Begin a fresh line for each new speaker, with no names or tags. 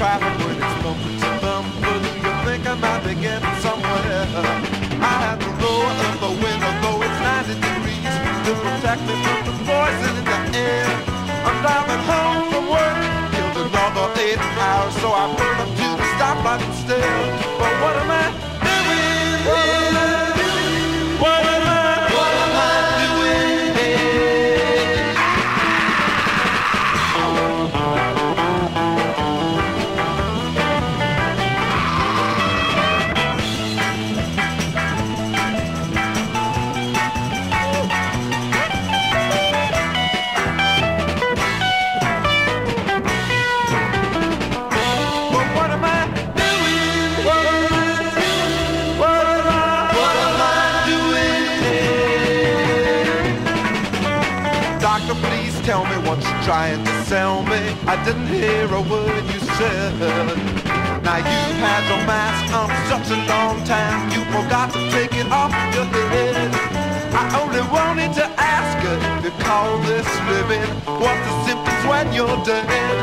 traffic when it's bumping to bumper. Do you think I might be getting somewhere? I had the lower of the window, though it's 90 degrees, to protect me from the poison in the air. I'm driving home. Doctor, please tell me what you're trying to sell me. I didn't hear a word you said. Now you've had your mask on such a long time, you forgot to take it off your head. I only wanted to ask if you call this living. What's the symptoms when you're dead?